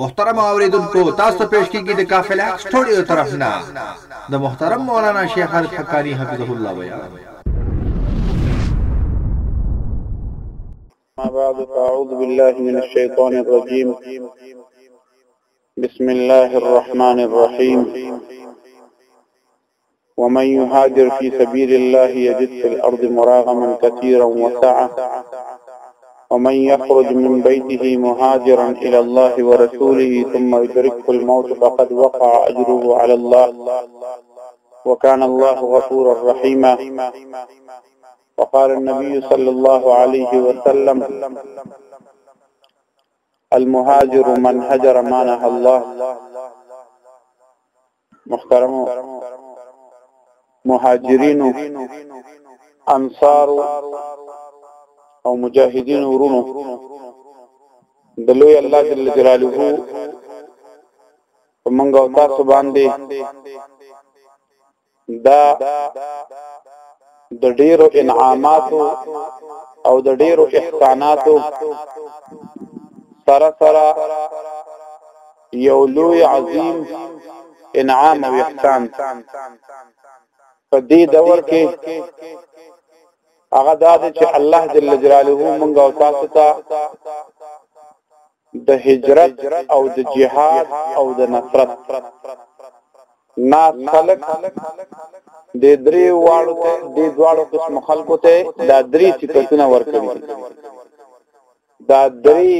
محترم اوریدونکو تاسو پیش کیږي د قافله سټوډیو طرف نه د محترم مولانا شیخ خالد حقانی حفظه الله بیان ما بعد فاعوذ بالله من الشیطان الرجیم بسم الله الرحمن الرحیم ومن يهاجر في سبيل الله يجد في الأرض مراغما كثيرا وسعة ومن يخرج من بيته مهاجرا إلى الله ورسوله ثم يدركه الموت فقد وقع أجره على الله وكان الله غفورا رحيما وقال النبي صلى الله عليه وسلم المهاجر من هجر ما نهى الله محترم مهاجرین انصار او مجاهدین ورونو د لوی الله جل جلاله په منګه او تاسو باندې دا د ډیرو انعاماتو او د ډیرو احساناتو سره سره یو لوی عظیم انعام او احسان په دې دور کې هغه دا چې الله جل جلاله مونږ او تاسو ته د هجرت او د جهاد او د نصرت ناس خلق د درې واړو ته د دواړو قسم خلقو ته دا درې صفاتونه ورکړي دا درې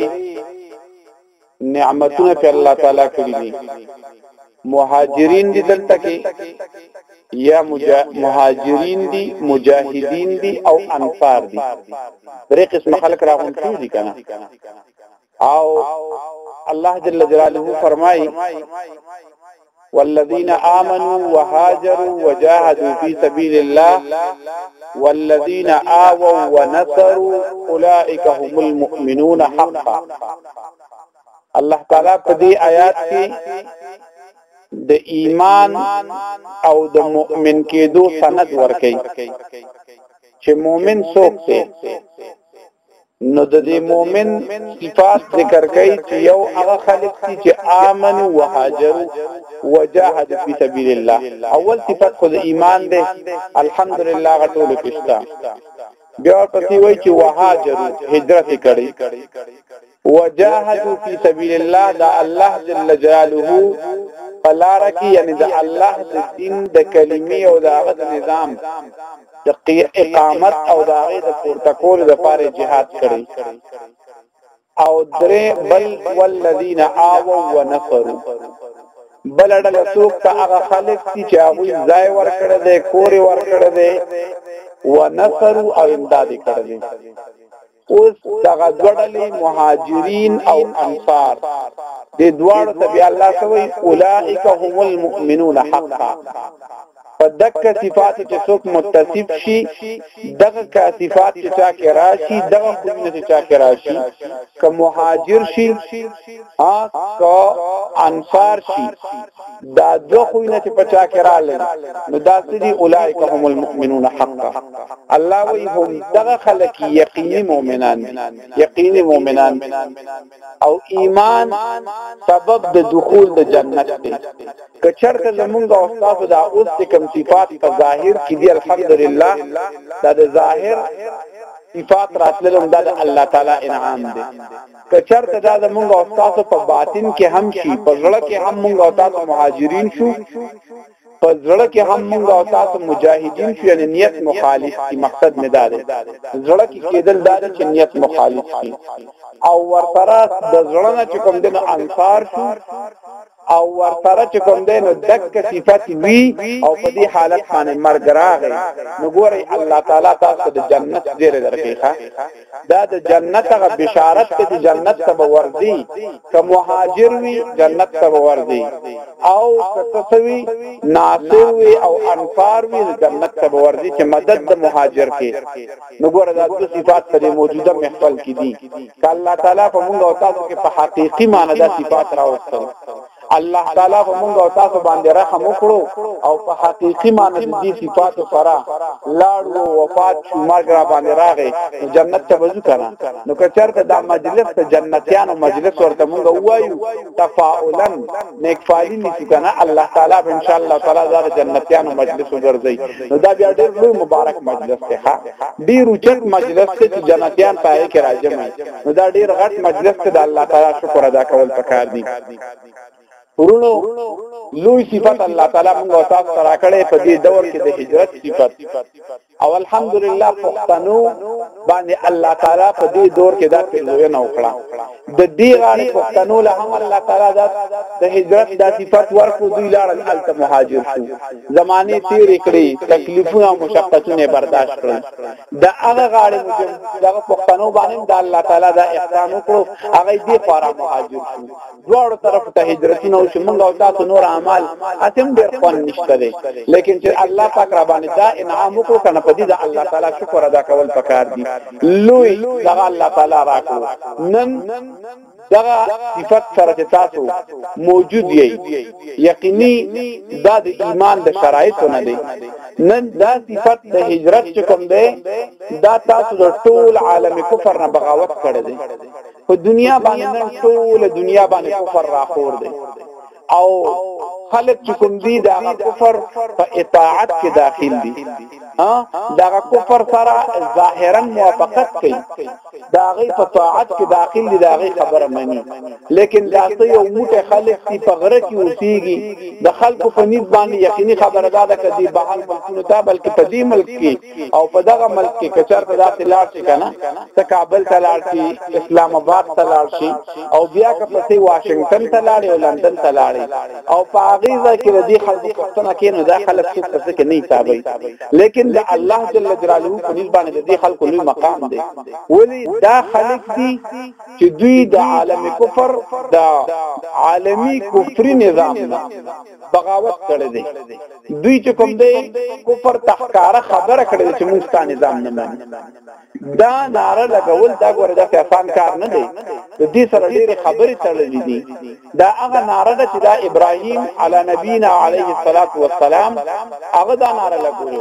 نعمتونه په الله تعالی کړی دي مهاجرین دي دلته کې یا مهاجرین دي مجاهدین دي او انصار دي درې قسم خلک راغون شوی دي کنه او الله جل جلاله فرمایي والذین آمنوا وهاجروا وجاهدوا فی سبیل الله والذین آووا ونصروا اولئک هم المؤمنون حقا الله تعالی په دې آیات کې د ایمان او د مؤمن کېدو سند ورکړي چې مؤمن څوک دی نو د دې مؤمن صفات ذکر کوي چې یو هغه خلک چې امن او هاجر وجاهد فی سبیل الله اول صفت خو د ایمان دی الحمدلله غټول کېشتا بیا پتی وای چې وهاجر هجرت کړي وجاهدوا فی سبیل الله د الله جل جلاله په لار کې یعنی د الله د دین د کلمې او د هغه د نظام د اقامت او د هغه د پورته کولو لپاره جهاد کړي او درې بل والذین آووا ونصروا بل ډله څوک ته هغه خلک دي چې هغه ځای ورکړي دي کور ورکړي دي ونصروا او امداد کړي اوس دغه ډلې مهاجرین او انصار د دواړو ته بیا الله سوی اولائک هم المؤمنون حقا په دغه صفات چې څوک متصف شي دغه کا صفات چې چا کې راشي دغه خوونه چې چا کې راشي که مهاجر شي ها کو انصار شي دا دو خوینه چې پچا کې رااله نو دا سدي اولایک هم المؤمنون حقا الله وی هم دغه خلک یقیني مؤمنان یقیني مؤمنان او ایمان سبب د دخول د جنت دی کچرته زمونږ او تاسو دا اوس کوم صفات په ظاهر کې دی الحمدلله دا د ظاهر صفات راتللم دا د الله تعالی انعام دی که چرته دا زمونږ او تاسو په باطن کې هم شي په زړه کې هم مونږ او تاسو مهاجرین شو په زړه کې هم موږ او تاسو مجاهدین شو یعنی نیت مخالف کی مقصد نه دار زړه کې کېدل دار چې نیت مخالف کی او ورسره د زړه نه چې کوم دنه انصار شو او ورسره چې کوم دی نو دک صفات وی او په دې حالت باندې مرګ راغی نو ګوري الله تعالی تاسو د جنت ډیر درکې ښه دا د جنت غ بشارت ته د جنت ته وردی که مهاجر وی جنت ته وردی او کتسوی ناصر وی او انفار وی جنت ته وردی چې مدد د مهاجر کې نو ګوره دا د صفات په موجوده محفل کې دي ک الله تعالی په موږ او تاسو کې په حقيقي معنی دا صفات راوستل الله تعالی په موږ او تاسو باندې رحم وکړو او په حقيقي معنی د دې صفات سره لاړو وفات شو مرګ را باندې راغې جنت ته وځو کنه نو که چرته دا مجلس ته جنتیانو مجلس ورته موږ وایو تفاعلا نیکفالی نیسو کنه الله تعالی به ان شاء الله تعالی دا جنتیانو مجلس وګرځي نو دا بیا ډیر لوی مبارک مجلس دی ها ډیر اوچت مجلس ته چې جنتیان پای کې راځي نو دا ډیر غټ مجلس ته د الله تعالی شکر ادا کول پکار دي ورونو لوی صفت الله تعالی موږ تاسو راکړې په دې دور کې د هجرت صفت او الحمدلله پښتنو باندې الله تعالی په دې دور کې دا پیرزوینه وکړه د دې غاړې پښتنو له هم الله تعالی دا د هجرت د صفات ورکو دوی لاړ الالت مهاجر شو زمانه تیر کړې تکلیفونه او مشقتونه برداشت کړې د هغه غاړې مجم دغه پښتنو باندې د الله تعالی دا احسان وکړو هغه دې خورا مهاجر شو دواړو طرف ته هجرتونه او چې موږ او تاسو نور اعمال اتم ډېر خوان نشته دي لیکن چې الله پاک را باندې دا انعام وکړو کنه په دې دا الله تعالی شکر ادا کول پکار دي لوی دا الله تعالی راکړو نن دغه صفت سره چې تاسو موجود یې یقیني دا د ایمان د شرایطو نه دی نن دا صفت د هجرت چې کوم دی دا تاسو د ټول عالم کفر نه بغاوت کړی دی په دنیا باندې نن ټول دنیا باندې کفر راخور دی او خلق چې کوم دي دا کفر په اطاعت کې داخل دي ها دا کفر سره ظاهرا موافقت کوي دا غي په طاعت کې داخل دي دا غي خبره مني لیکن دا ته یو موټه خلق چې په غره کې اوسيږي د خلکو په نسبت باندې یقیني خبره ده چې بهر ملکونو ته بلکې په دې ملک کې او په دغه ملک کې کچر ته داسې لاړ شي کنه ته کابل ته لاړ شي اسلام آباد ته لاړ شي او بیا که پسې واشنگټن ته لاړ او لندن ته لاړ او په هغه ځای کې د دې خلکو پښتنه کې نو دا خلک څه پسې کې نه حسابي لیکن د الله جل جلاله په نسبت باندې د دې خلکو لوی مقام دی ولی دا خلک دي چې دوی د عالم کفر د عالمی کفری نظام بغاوت کړی دی دوی چې کوم دی کفر تحکاره خبره کړی چې موږ ستاسو نظام نه منو دا ناره لګول دا ګوره دا آسان کار نه دی د دې سره ډېرې خبرې تړلې دي دا هغه ناره ده چې دا ابراهیم علی نبینا علیه الصلاۃ والسلام هغه دا ناره لګولې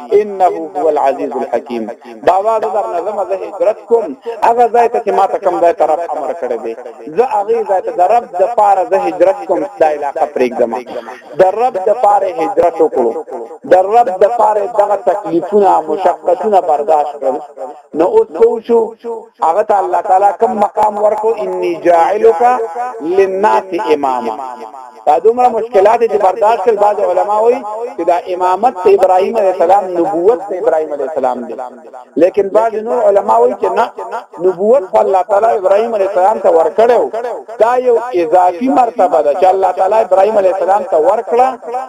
انه هو العزیز الحکیم بابا زه در نظم زه هجرت کوم هغه ځای ته چې ما ته کوم ځای طرف امر کړی دی زه هغه ځای ته د رب د پاره زه هجرت کوم دا علاقه پرېږدم د رب د پاره هجرت وکړو د رب د پاره دغه تکلیفونه مشقتونه برداشت کړم نو اوس پوښو هغه ته الله تعالی کوم مقام ورکو انی جاعلک للناس اماما دا دومره مشکلات چې برداشت کړي بعض علما وایي چې دا امامت ته ابراهیم علیه السلام نبوت ته ابراهیم علیه السلام دی لیکن بعض نور علما وایي چې نه نبوت خو الله تعالی ابراهیم علیه السلام ته ورکړو دا یو اضافي مرتبه ده چې الله تعالی ابراهیم علیه السلام ته ورکړه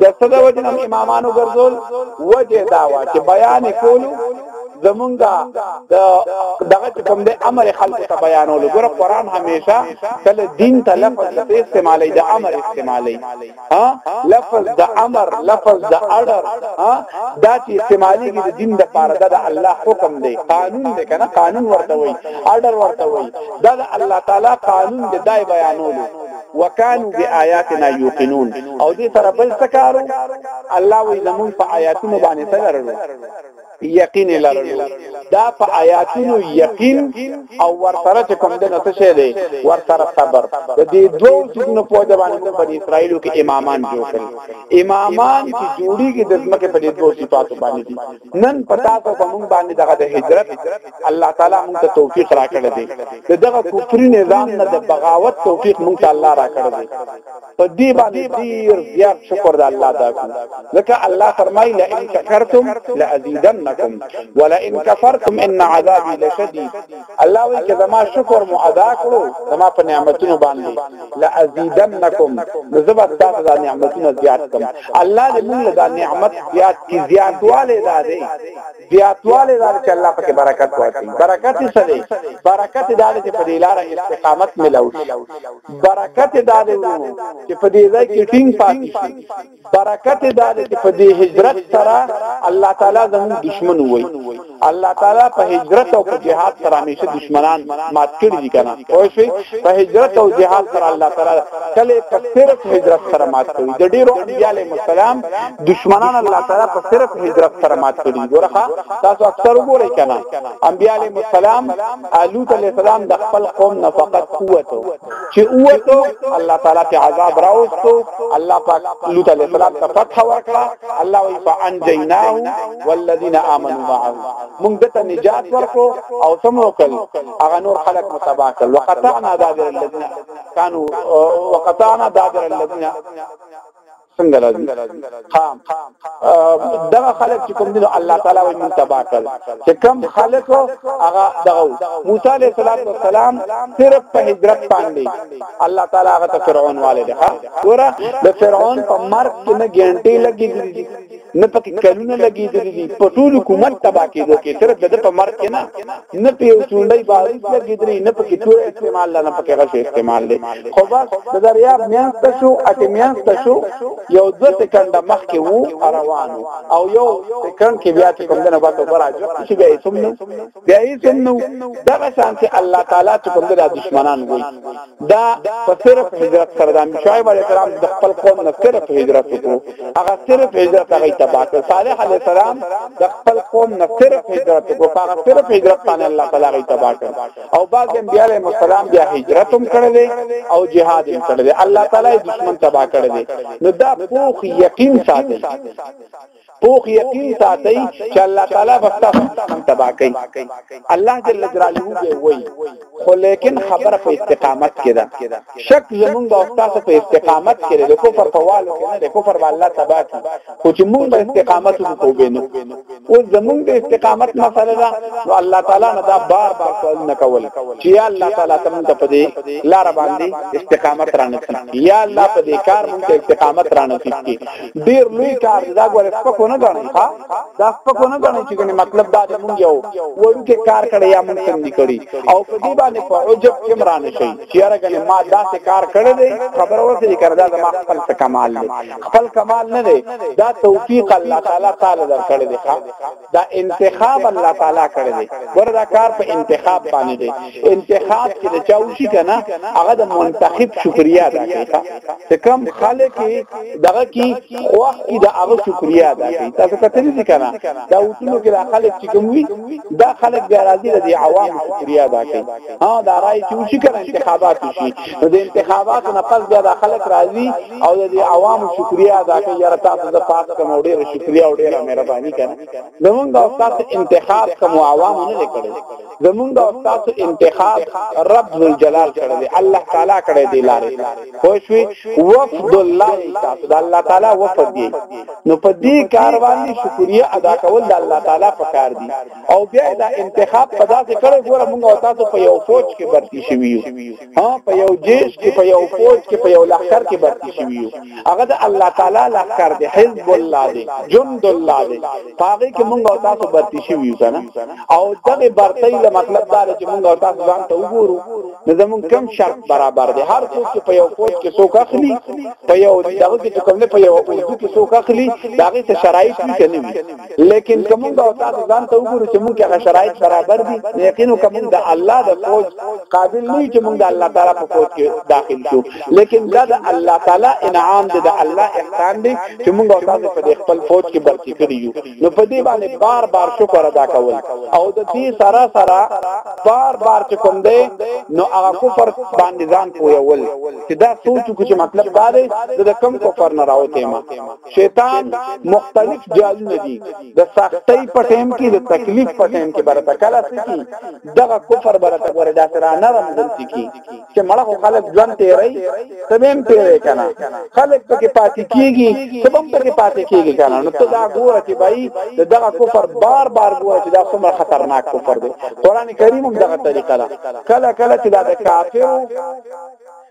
د څه د وجه نه امامانو ګرځول وجه دا وا چې بیان کولو زمونږه د دغه چې کوم د امر خلق ته بیانول ګور قران همیشه کله دین ته لفظ ته استعمالي د امر استعمالي ها لفظ د امر لفظ د اړر ها دا چې استعمالي د دین د پاره د الله حکم دی قانون دی کنه قانون ورته وي اړر ورته وي دا د الله تعالی قانون دی دای بیانولو وکانو بیااتنا یوقنون او دې سره بل څه کارو الله وی زمون په آیاتونو باندې څه لرلو یقین لرلو دا په آیاتونو یقین او ورسره چې کوم دنه څه شه دی ورسره صبر د دې دوو څونو په د باندې په بنی اسرائیلو کې امامان جوړ کړي امامان چې جوړیږي د ځمکه په دې دوو صفاتو باندې دي نن پتا ته په مونږ باندې دغه د هجرت الله تعالی مونږ ته توفیق راکړی دی دغه کفري نظام نه د بغاوت توفیق مونږ ته الله راکړی دی په دې باندې ډیر زیات شکر د الله دا کو ځکه الله فرمایي لا ان شکرتم لازیدنکم ولا ان کفرتم ان عذابی لشدید الله وی چې زما شکر مو ادا کړو زما په نعمتونو باندې لا ازیدنکم زبر تاسو دا نعمتونه زیات کوم الله دې موږ دا نعمت زیات کی زیاتواله دا دی زیاتواله دا چې الله پکې برکت واچي برکت یې سره برکت دا چې په دې لار استقامت ملو برکت دا دی چې په دې ځای کې ټینګ پاتې شي برکت دا دی چې په دې هجرت سره الله تعالی زموږ دشمن وای الله تعالی په هجرت او په جهاد سره همیشه دشمنان مات کړی دي کنه او شي په هجرت او جهاد سره الله تعالی کله په صرف هجرت سره مات کړی د ډیرو انبیاء علیهم السلام دشمنان الله تعالی په صرف هجرت سره مات کړی ګورخه تاسو اکثر وګورئ کنه انبیاء علیهم السلام الوت علیه السلام د خپل قوم نه فقط قوت چې اوته الله تعالی ته عذاب راوستو الله پاک لوط علیہ السلام ته فتح ورکړه الله وی فانجیناه والذین آمنوا معه موږ دته نجات ورکړو او سم وکړ هغه نور خلق متبع کړ وقطعنا دابر الذین كانوا وقطعنا دابر الذين څنګه راځي ها دا خلک چې کوم دي الله تعالی وي منتبا کړ چې کم خلک هغه دغه موسی عليه السلام صرف په هجرت باندې الله تعالی هغه فرعون والے ده ګوره د فرعون په مرګ کې نه ګنټي لګي نه پکې کلونه لګېدلې دي په ټول حکومت تبا کېدو کې صرف د په مرګ کې نه نه په یو چونډۍ بارود لګېدلې نه پکې تور استعمال نه پکې غش استعمال دی خو بس د دریاب میانس ته شو اټه میانس ته شو یو دوه سکند مخ کې وو روانو او یو سکند کې بیا چې کوم دنه باسو برا چې بیا یې سمنو بیا هیڅ هم نو دغه شان چې الله تعالی چې کوم د دشمنان وای دا په صرف هجرت سره د شعیب علی السلام د خپل قوم نه صرف هجرت وکړو هغه صرف هجرت هغه تبا کړ صالح علی السلام د خپل قوم نه صرف هجرت وکړو هغه صرف هجرت باندې الله تعالی هغه تبا کړ او بعض انبیاء علیهم السلام بیا هجرت هم کړل او جهاد هم کړل الله تعالی دشمن تبا کړل نو دا پوخ یقین ساتي پوخ یقین ساتئ چې الله تعالی به تاسو څنګه تبا کوي الله جل جلاله به وایي خو لیکن خبره په استقامت کې ده شک زمونږ او تاسو په استقامت کې ده کفر په والو کې نه ده کفر به الله تبا کوي خو چې مونږ استقامت وکړو به نو او زمونږ د استقامت مسله ده نو الله تعالی نه دا بار بار سوال نه کول چې یا الله تعالی تم ته پدې لار باندې استقامت رانه یا الله پدې کار مونږ استقامت رانه ډیر لوی کار دی دا ګوره سپکو نه غنی ها دا سپکو نه غنی چې کني مطلب دا دی مونږ یو ورکه کار کړی یا مونږ څنګه کړی او په دې باندې په عجب کې مران شي چې یاره کني ما دا څه کار کړی دی خبر ورته کړ دا زما خپل څه کمال دی خپل کمال نه دی دا توفیق الله تعالی تعالی درکړی دی دا انتخاب الله تعالی کړی دی ګور دا کار په انتخاب باندې دی انتخاب چې د چاو شي کنه هغه د منتخب شکریا ده کیخه چې کم خلک دغه کی خوښ کی د هغه شکریا ده کی تاسو کته دي کنه دا وټونو کې د خلک چې کوم وي دا خلک بیا راځي د عوام شکریا ده کی ها دا راي چې شي کنه انتخابات شي د انتخابات نه پس بیا د خلک راځي او د عوامو شکریا ادا کوي یاره تاسو د پات کوم ډیر شکریا او ډیره مهرباني کړه زمونږ او تاسو انتخاب کوم عوام نه لیکل زمونږ او تاسو انتخاب رب ذل جلال کړی دی الله تعالی کړی دی لارې خوشوي وفد الله تاسو د الله تعالی وفد دی نو په دې کار باندې شکریا ادا کول د الله تعالی په کار دی او بیا دا انتخاب په داسې کړی ګوره مونږ او تاسو په یو فوج کې برتی شوی ها په یو جیش کې په یو فوج کې په یو لخر کې برتی شوی یو هغه د الله تعالی لخر دی حزب الله دی جند الله دی هغه کې مونږ او تاسو برتی شوی یو کنه او دغه برتی له مطلب دا چې مونږ او تاسو ځان ته وګورو نو زمون کم شرط برابر دی هر څوک چې په یو فوج کې څوک اخلي په یو دغه کې کوم نه په یو اردو کې څوک اخلي داغه څه شرایط نه کوي لیکن کومه او تاسو ځان ته وګورئ چې موږ هغه شرایط برابر دي یقینا کومه د الله د فوج قابل نه چې موږ د الله تعالی په فوج کې داخل شو لیکن دا د الله تعالی انعام دی د الله احسان دی چې موږ او تاسو په خپل فوج کې برخه کړی یو نو په دې باندې بار بار شکر ادا کول او د دې سره سره بار بار چې کوم دی نو هغه کفر باندې ځان پویول چې دا سوچ کو چې مطلب دا دی د کم کفر نه راوته ما شیطان مختلف جالونه دي د سختۍ په ټیم کې د تکلیف په ټیم کې برته کله سکی دغه کفر برته ګورې دا سره نرم غونتی کی چې مړه خو خلک ژوند تیری سبم پیری کنه خلک پکې پاتې کیږي سبم پکې پاتې کیږي کنه نو ته دا ګوره چې بای دغه کفر بار بار ګوره چې دا څومره خطرناک کفر دی قران کریم هم دغه طریقه ده کله کله چې دا د کافر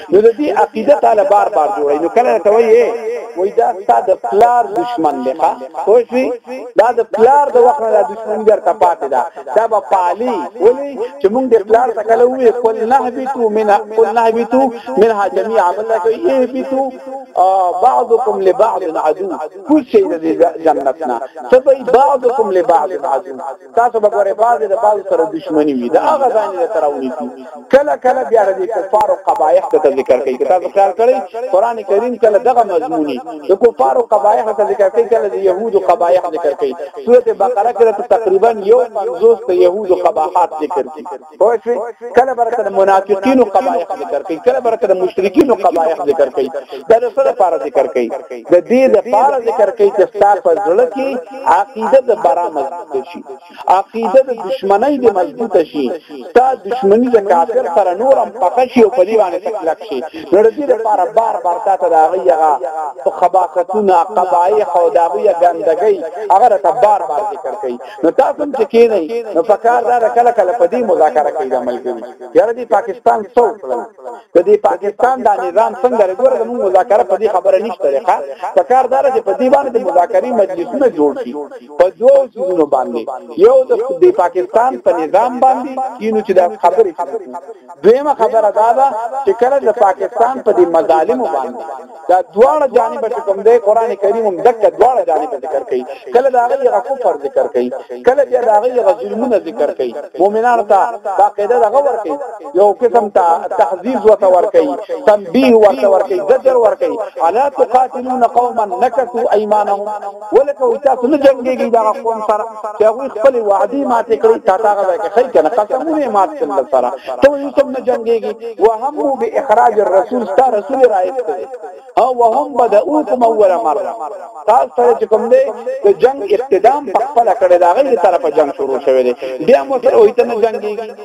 نو د دې عقیده تعالی بار بار جوړي نو کله ته وایي وای دا ستاد پلار دشمن دی ښا خو شي دا د پلار د وخت نه دشمن درته پاتې ده دا به پالي ولی چې موږ د پلار ته کله وې کول نهبتو من کول نهبتو منها جميعا بل کوي يهبتو بعضكم لبعض عدو کوشي د جنتنا سبي بعضكم لبعض عدو تاسو به ګورئ بعضې د بعضو سره دښمني وي، د هغه ځای نه درته راونیسي. کله کله بیا د دې کفارو قبایح درته ذکر کوي، که تاسو خیال کړئ قرآن کریم کله دغه مضموني د کفارو قبایح درته ذکر کوي، کله د یهودو قبایح ذکر کوي. سورت بقره کې درته تقریبا یو پنځوس د یهودو قباحات ذکر دي. پوه شئ کله برکه د منافقینو قبایح ذکر کوي کله برکه د مشرکینو قبایح ذکر کوي دا د سره لپاره ذکر کوي د دې لپاره ذکر کوي چې تاسو په ځل کې عقیده د برامه شي عقیده د دشمنی د مضبوط شي تا دشمنی د کافر پر نورم پخه شي او په دی باندې تکلک شي نو د دې لپاره بار بار تاسو دا غیغه خباقتونه قبایح او دا غیغه ګندګي هغه ته بار بار ذکر کوي نو تاسو هم چې کینئ نو په کار دا کله کله په دې مذاکره کې د عمل کوي یاره دی پاکستان څو کړل د دې پاکستان د نظام څنګه رګور د مذاکره په دې خبره نشته ښه په کار دا چې په دې باندې د مذاکرې مجلسونه جوړ شي په دوو څونو باندې یو د دې پاکستان په نظام باندې کینو چې دا خبرې دویمه خبره دا ده چې کله د پاکستان په دې مظالم باندې دا دواړه جانب چې کوم دی قران کریم هم دک دواړه جانب ذکر کوي کله دا غي غفور ذکر کوي کله بیا دا غي غظلمونه ذکر کوي مؤمنان ته باقاعده دا غور کوي یو قسم ته تحذير و تور کوي تنبيه و تور کوي زجر ور کوي الا تقاتلون قوما نكثوا ايمانهم ولکه وي تاسو نه جنگيږي دا قوم سره چې هغه خپل وعده ماته کړی تا تا غوړه کې خی کنه قسمونه مات کړل سره ته یو سم نه جنگيږي وهم به اخراج الرسول ستا رسول رايت او وهم بدؤكم اول مره تاسو سره چې کوم دی د جنگ اقتدام په خپل کړه دا غي طرفه جنگ شروع شوه دی بیا مو سره وې ته نه جنگيږي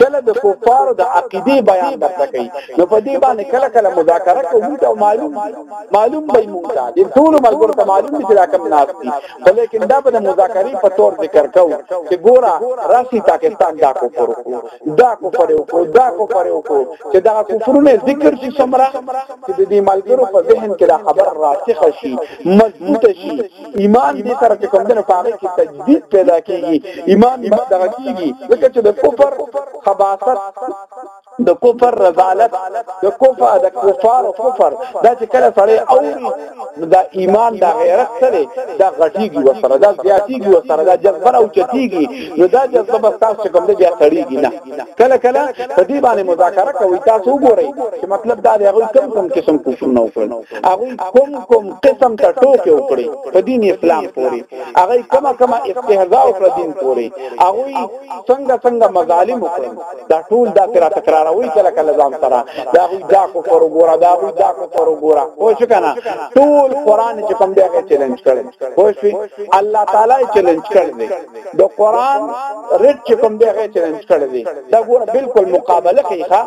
کله د کفارو د عقیده بیان درته کوي نو په دې باندې کله کله مذاکره کوو ته معلوم معلوم به موږ ته د ټول ملګرو ته معلوم دي چې دا کم ناس دي ولیکن دا به د مذاکرې په تور ذکر کوو چې ګوره راشي پاکستان دا کفر وکړو دا کفر وکړو دا کفر وکړو چې دا کفرونه ذکر شي سمرا چې د دې ملګرو په ذهن کې دا خبر راسخه شي مضبوط شي ایمان دې سره چې کوم دنه پاره کې تجدید پیدا کیږي ایمان دې دغه کیږي ځکه چې د کفر خباثت د کفر رضالت د کفر د کفار او کفر دا چې کله سره اوري دا ایمان دا غیرت سره دا غټیږي وسره دا زیاتیږي وسره دا جذبه او چتیږي نو دا جذبه تاسو کوم دې بیا سړیږي نه کله کله په دې باندې مذاکره کوي تاسو وګورئ چې مطلب دا دی هغه کم کم قسم کوفر نه وکړ هغه کم کم قسم ته ټوکې وکړي په دین اسلام پورې هغه کما کما استهزاء پر دین پورې هغه څنګه څنګه مظالم وکړي دا ټول دا تر تکراروي کله کله ځان سره دا هغه دا کو پر وګوره دا هغه دا کو پر وګوره خو شو کنه ټول قران چې کوم دی هغه چیلنج کړي خو شو الله تعالی چیلنج کړي د قران رټ چې کوم دی هغه چیلنج کړی دی دا ګوره بالکل مقابله کوي ښا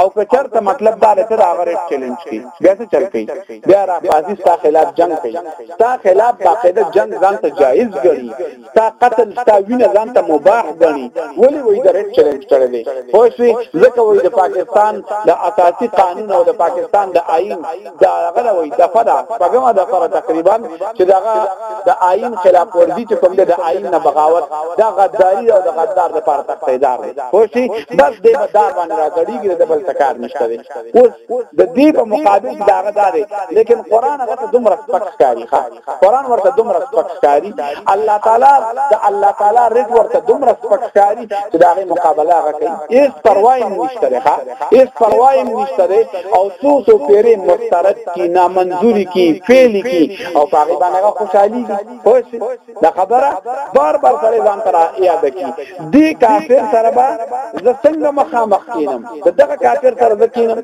او که چرته مطلب دا لته دا هغه رټ چیلنج کوي بیا څه چل کوي بیا را پازي ستا خلاف جنگ کوي ستا خلاف باقاعده جنگ ځان ته جایز ګڼي ستا قتل ستا وینه ځان ته مباح ګڼي ولی وای دا رټ چیلنج کړی دی خو شي ځکه وای د پاکستان د اساسي قانون او د پاکستان د آئین دا غلا وای د فدا پګما د فر تقریبا چې دا د آئین خلاف ورزي چې کوم د آئین نه بغاوت دا غداری او د غدار د پاره تقریدار دی خو شي بس د بدار باندې راګړیږي د بل تکار نشته دی اوس د دې په مقابل دا غداري لیکن قران هغه ته دومره سپک کاری ښه قران ورته دومره سپک ښکاری الله تعالی د الله تعالی رد ورته دومره سپک ښکاری چې دا غي مقابله هغه کوي هیڅ پروا یې نشته ښه هیڅ پروا یې نشته او څو څو پیری مسترد کی نامنظوری کی فعل کی او هغه باندې خوشحالي خوش دا خبره بار بار سره ځان تر یاد کی دی کافر سره به زه څنګه مخامخ کینم د دغه کافر سره د کینم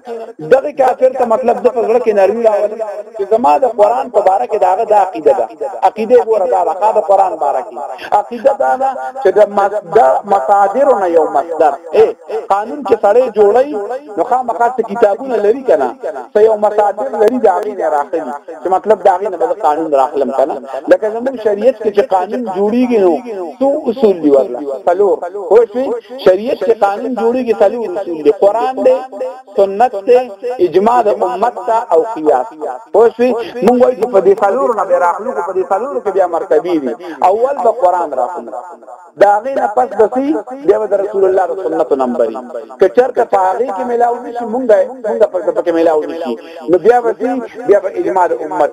دغه کافر ته مطلب د پزړه کې نرمي راولي چې زما د قران په باره کې داغه د عقیده ده عقیده ګوره دا راکا د قران باره کې عقیده دا ده چې د مصدر مصادر نه یو مصدر اے قانون کې سړی جوړي نو خامخا ته کتابونه لري کنه سې یو مصادر لري دا غي نه راخلي چې مطلب دا غي نه به قانون راخلم کنه لکه زموږ شریعت کې چې قانون جوړیږي نو څو اصول دی ورله فلور هو شي شریعت چې قانون جوړیږي څلور اصول دي قران دی سنت دی اجماع د امت ته او قیاس پوښوي مونږ وایو چې په دې څلور نه به راخلو په دې څلور کې بیا مرتبه دي اول به قران راخلو دا غینه پس دسی دی د رسول الله د سنت نمبرې که چرته په هغه کې ملاو نشي مونږ مونږ په پکې ملاو نشي نو بیا به بیا به اجماع د امت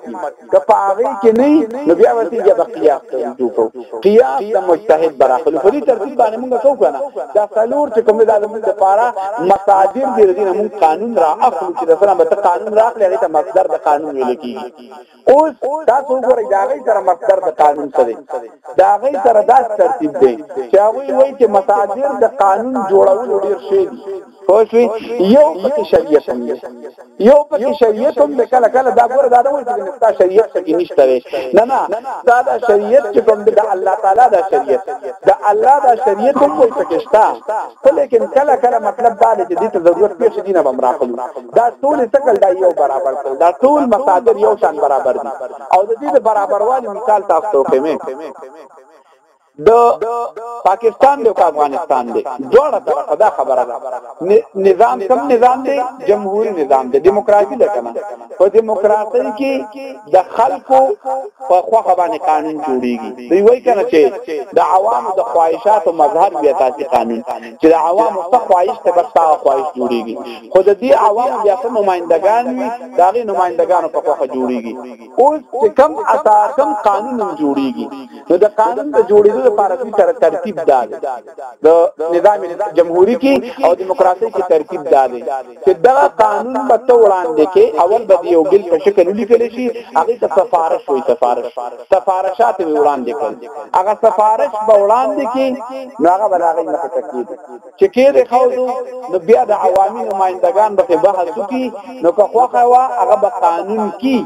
که په هغه کې نه نو بیا ورته یې به قیاس ته رجوع کو قیاس د مجتهد براخلو په دې ترتیب باندې موږ کو کنه دا څلور چې کوم د زموږ لپاره مصادر دي رځین موږ قانون را اخلو چې د سره به قانون راخلي هغه ته مصدر د قانون ویل کیږي اوس تاسو ګورئ دا غي سره مصدر د قانون سره دا غي سره دا ترتیب دی چې هغه وایي چې مصادر د قانون جوړولو ډیر شي پوښوي یو پکې شریعت هم یو پکې شریعت هم کله کله دا ګوره دا نه وایي چې دا شریعت پکې نشته وي نه نه دا دا شریعت چې کوم د الله تعالی دا شریعت دا الله دا شریعت هم وایي پکې شته خو لیکن کله کله مطلب دا دی چې دې ته ضرورت پیښ دي نه بمرا کړو دا ټول څکل دا یو برابر کړل دا ټول مصادر یو شان برابر دي او د دې برابروالي مثال تاسو ته کومه د پاکستان دی او افغانستان دی دواړه طرف دا خبره ده نظام کم نظام دی جمهوریت نظام دی دیموکراسي ده کنه په دیموکراسي کې د خلکو په خوخه باندې قانون جوړیږي دوی وایي کنه چې د عوامو د خواهشاتو مظهر بیا تاسو قانون چې د عوامو څخه خواهش ته بس تاسو خواهش جوړیږي خو د دې عوامو بیا څه نمائندګان وي دا غي نمائندګانو په خوخه جوړیږي اوس چې کم اسا کم قانون جوړیږي نو د قانون د جوړیدو لپاره دوی سره ترتیب دا دی د نظام جمهوریت کې او دیموکراسي کې ترتیب دا دی چې دا قانون به ته وړاندې کې اول به یو بل په شکل لیکل شي هغه ته سفارش وي سفارش سفارشات وړاندې کړي هغه سفارش به وړاندې کې نو هغه به هغه مخه تکلیف چې که یې ښودو نو بیا د عوامي نمایندګان به پرې بحث وکړي نو که خوښه وه هغه به قانون کړي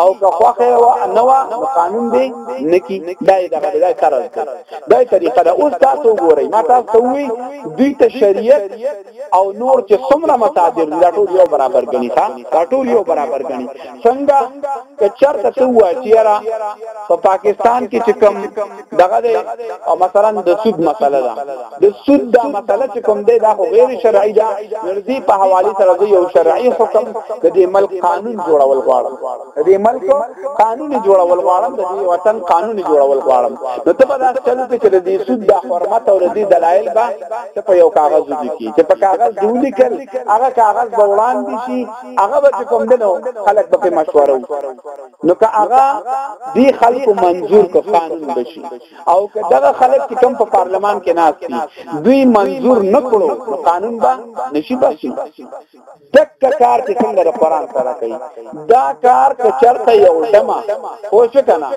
او که خوښه یې نه وه نو قانون به نه کړي دا یې دغه دا یې طرز دی دا یې طریقه ده اوس تاسو وګورئ ما تاسو ته وویل دوی ته شریعت او نور چې څومره مصادر دي دا ټول یو برابر ګڼي ښه دا ټول یو برابر ګڼي څنګه که چرته ته وای چې یاره په پاکستان کې چې کوم دغه دی او مثلا د سود مسله ده د سود دا مسله چې کوم دی دا خو غیر شرعي ده نردي په حواله سره یو شرعي حکم د دې ملک قانون جوړول غواړم د دې ملک قانون جوړول غواړم د دې وطن قانون جوړول غواړم نو ته به دا چلو کې چې د دې سود د حرمت او د دې دلایل به ته په یو کاغذ ولیکي چې په کاغذ دی ولیکل هغه کاغذ به وړاندې شي هغه به کوم دنو خلک به مشوره نو که هغه دی خلکو منظور کو قانون بشي او که دغه خلک چې کوم په پارلمان کې ناس دي دوی منظور نکړو قانون به نشي بشي دک کار چې څنګه د قران سره کوي دا کار که چرته یو دمه خو څه کنه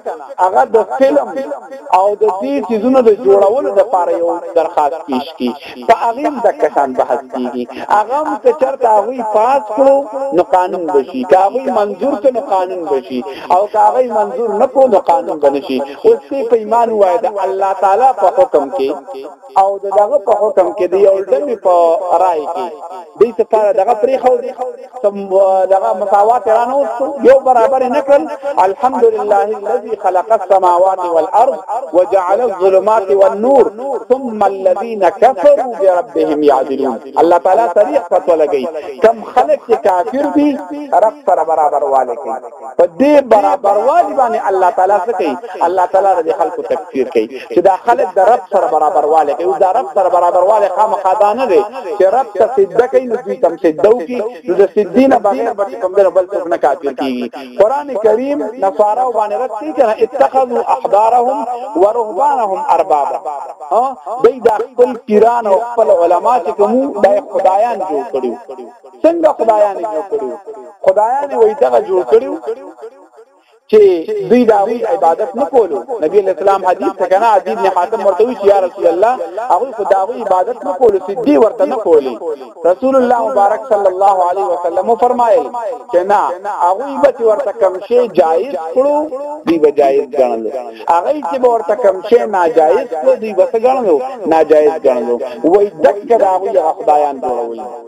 هغه د فلم او د دې چیزونو د جوړولو لپاره یو درخواست پیش کی په هغه هم دک شان بحث کیږي هغه هم که چرته هغه پاس کړو نو قانون بشي که هغه منظور کړو قانون بشي او که هغه منظور نکو نو قانون بنشي اوس ته په ایمان وای دا الله تعالی په حکم کې او دغه په حکم کې دی اولډمي په رائے کې دې څه پاره دغه پرې خو دغه مساوات را نه یو برابر نه کړل الحمدلله الذي خلق السماوات والارض وجعل الظلمات والنور ثم الذين كفروا بربهم يعدلون الله تعالی طریق فتوا لګی کم خلق چې کافر دي رب سره برابر والي کوي په دې برابروالي باندې الله تعالی څه کوي الله تعالی د خلکو تکفیر کوي چې دا خلک د رب سره برابرواله کوي دا رب سره برابرواله خامخا دا نه دی چې رب ته سجده کوي نو دوی تم سجده کوي نو د سجدي نه بغیر به کوم بل بل څوک نه کافر کیږي قران کریم نصارا باندې راتلی کنه اتخذوا احبارهم ورهبانهم اربابا ها دوی د خپل پیران او خپل علما چې کوم د خدایان جوړ کړو څنګه خدایان جوړ کړو خدایان وای دغه جوړ کړو چې دوی دا وی عبادت نکولو نبی اسلام حدیث څنګه نه عدی بن حاتم ورته وی چې یا رسول الله هغه خدا وی عبادت نکولو چې دی ورته نکولی رسول الله مبارک صلی الله علیه وسلم فرمایل چې نه هغه به ورته کم شی جایز کړو دی به جایز ګڼل هغه چې به ورته کم شی ناجایز کړو دی به څه ګڼلو ناجایز ګڼلو وای دک دا وی خدایان جوړول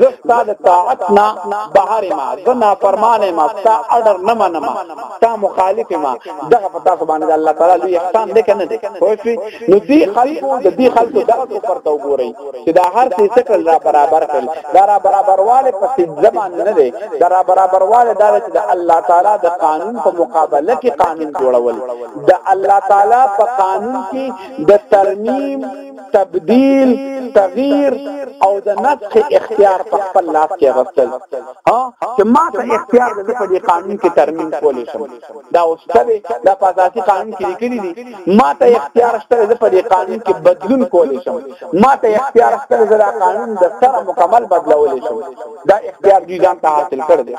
زه ستا د طاعت نه بهر ما زه نافرمان ما ستا اډر نه منم ستا مخالف ما دغه په تاسو باندې الله تعالی لوی احسان دې کنه دې خو شي نو دې خلکو د دې خلکو دغه کو پرته وګورئ چې دا هر څه څکل را برابر کړي دا را برابرواله په ځمان نه دی دا را برابرواله دا چې د الله تعالی د قانون په مقابله کې قانون جوړول د الله تعالی په قانون کې د ترمیم تبديل تغيير او د نسخ اختیار په خپل لاس کې غوښتل ها چې ما ته اختیار د په دې قانون کې ترمیم کولې شم دا اوسره د پازاسي قانون کې لیکلي دي ما ته اختیار شته د په دې قانون کې بدلون کولې شم ما ته اختیار شته د قانون د سره مکمل بدلولې شم دا اختیار دي ځان ته حاصل کړ دي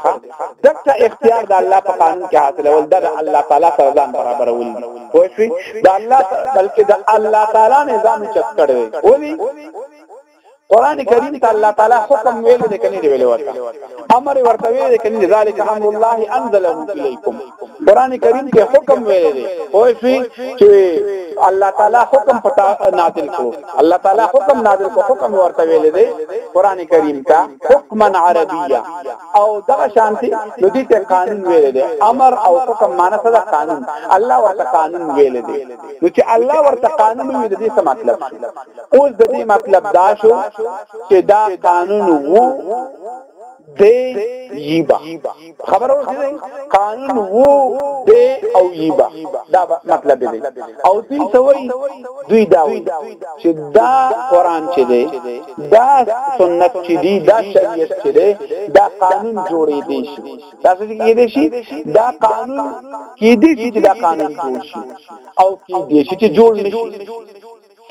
دغه اختیار د الله په قانون کې حاصلول د الله تعالی سره ځان برابرول خو شي د الله بلکې د الله تعالی نظام چت کړي ولي قران کریم ته الله تعالی حکم ویل دي کني ویل ورته امر ورته ویل دي کني ذالک امر الله انزله الیکم قران کریم ته حکم ویل دي او شي چې الله تعالی حکم پتا نازل کړو الله تعالی حکم نازل کړو حکم ورته ویل دي قران کریم ته حکما عربیه او دغه شانتي نو دې ته قانون ویل دي امر او حکم معنی څه ده قانون الله ورته قانون ویل دي نو چې الله ورته قانون ویل دي څه مطلب اوس د دې مطلب دا شو چې دا قانون وو دی یبا خبر ورسېږي قانون وو دی او یبا دا مطلب دی او دوی سوي دوی دا چې دا قران چې دی دا سنت چې دی دا شریعت چې دی دا قانون جوړې دی شي دا څه کې دی شي دا قانون کې دی شي چې دا قانون جوړ شي او کې دی شي چې جوړ نشي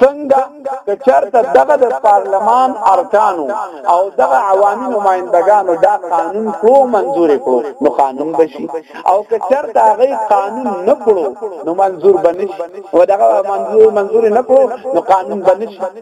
څنګه که چرته دغه د پارلمان ارکانو او دغه عوامي نمائندګانو دا قانون کو منزور کړو نو قانون بشي او که چرته هغه قانون نه کړو نو منزور بنش او دغه منزور منزور نه کړو نو قانون بنش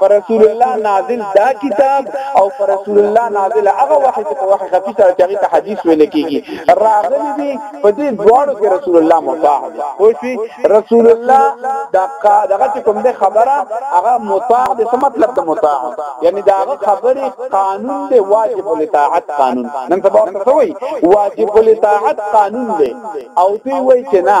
پر رسول الله نازل دا کتاب او پر رسول الله نازل هغه وحی چې په وحی خفي سره چې هغه ته حدیث ویل کیږي راغلي دي په دې دواړو کې رسول الله مطاع دي خو شي رسول الله دا دغه چې کوم دې خبره هغه مطاع دي څه مطلب د مطاع یعنی دا هغه خبره قانون دی واجب الاطاعت قانون نن سبا څه وایي واجب الاطاعت قانون دی او دوی وایي چې نه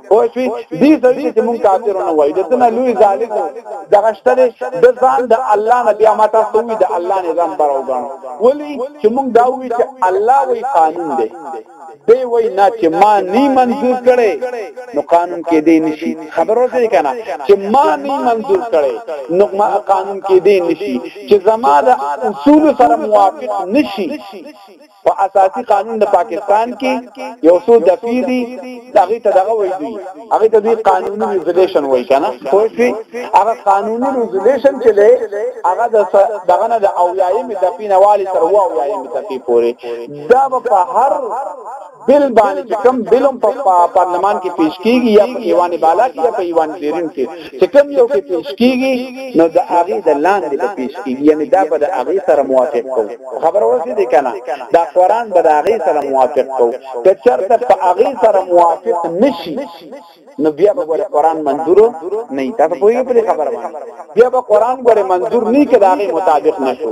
خو شي دې سړي چې مونږ کافرونه وای دته نه لوی ظالم دغه شتره د ځان د الله نه بیا ما تاسو وی د الله نظام براو غاڼو ولی چې مونږ دا وی چې الله وی قانون دی دی وای نه چې ما نی منظور کړي نو قانون کې دی نشي خبرو ته کنا چې ما نی منظور کړي نو ما قانون کې دی نشي چې زما د اصول سره موافق نشي په اساسی قانون د پاکستان کی یو څو دفی دی هغه ته دغه وای دی هغه ته دی قانونی ریزولیشن وای کنه خو شي هغه قانونی ریزولیشن چې دی هغه د دغه نه د او یایم دفی نه والی تر و او یایم دفی پورې دا په هر بل باندې چې کم بلوم په پارلمان کې پیش کیږي یا په ایوان بالا کې یا په ایوان زیرین کې چې کوم یو کې پیش کیږي نو د هغه د لاندې به پیش کیږي یعنی دا به د هغه سره موافق کو خبر ورسې دي کنه دا قران به د هغه سره موافق کو که چرته په هغه سره موافق نشي نو بیا به ګوره قران منظور نه تا په یوه خبره باندې بیا به قران ګوره منظور نه کړي هغه مطابق نشو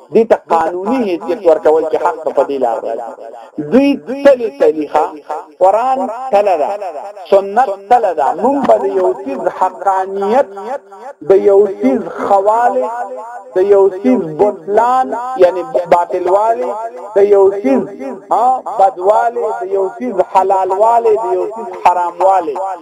دې ته قانوني حیثیت ورکول چې حق په دې لار دی دوی تل تلیخه قران تل ده سنت تل ده مونږ به یو چیز حقانیت د یو چیز خواله د یو چیز بطلان یعنی باطلواله د یو چیز بدواله د یو چیز حلالواله د یو چیز حرامواله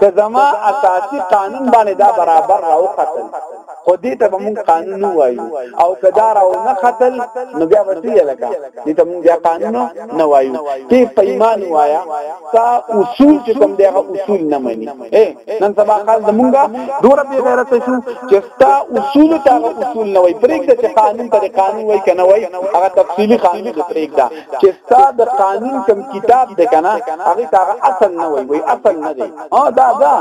که زما اساسي قانون باندې دا برابر راو خطل خو دې ته به مونږ قانون وایو او کدا راو نه خطل نو بیا به څه لګا دې ته مونږ بیا قانون نه وایو ته پیمان وایا تا اصول چې کوم دی هغه اصول نه مني اے نن سبا خال د مونږه دور به غیرت شو چې تا اصول ته اصول نه وای پرېږده چې قانون ته قانون وای کنه وای هغه تفصیلی قانون ته پرېږده چې ستا د قانون کم کتاب دی کنه هغه ته هغه اصل نه وای وای اصل نه دی ها دا دا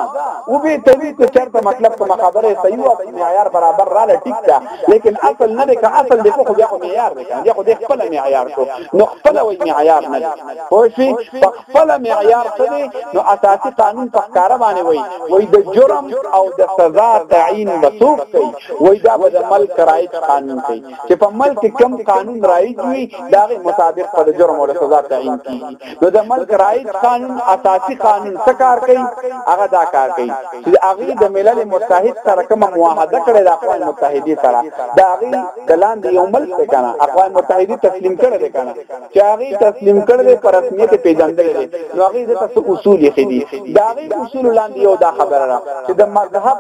او به ته وی ته چرته مطلب کوم خبره صحیح او معیار برابر را لټیک تا لیکن اصل نه دی که اصل دی خو بیا خو معیار دی کنه خو دې خپل معیار شو نو خپل وای معیار نه دی خو شي په خپل معیار څه دی نو اساسي قانون په کار باندې وای وای د جرم او د سزا تعین مسوق کوي وای دا د ملک رایت قانون کوي چې په ملک کې کم قانون رایج وي دا غي مطابق په جرم او سزا تعین کیږي نو د ملک رایج قانون اساسي قانون څه کار کوي هغه دا کار کوي چې هغه د ملل متحد سره کوم معاهده کړې د اقوام متحده سره دا غي دلان دی یو ملک ته کنه اقوام متحده تسلیم کړي دي کنه چې هغه تسلیم کړي دي پر رسمیت پیژندل دي نو هغه د تاسو اصول یې خدي دا غي اصول لاندې یو دا خبره چې د مذهب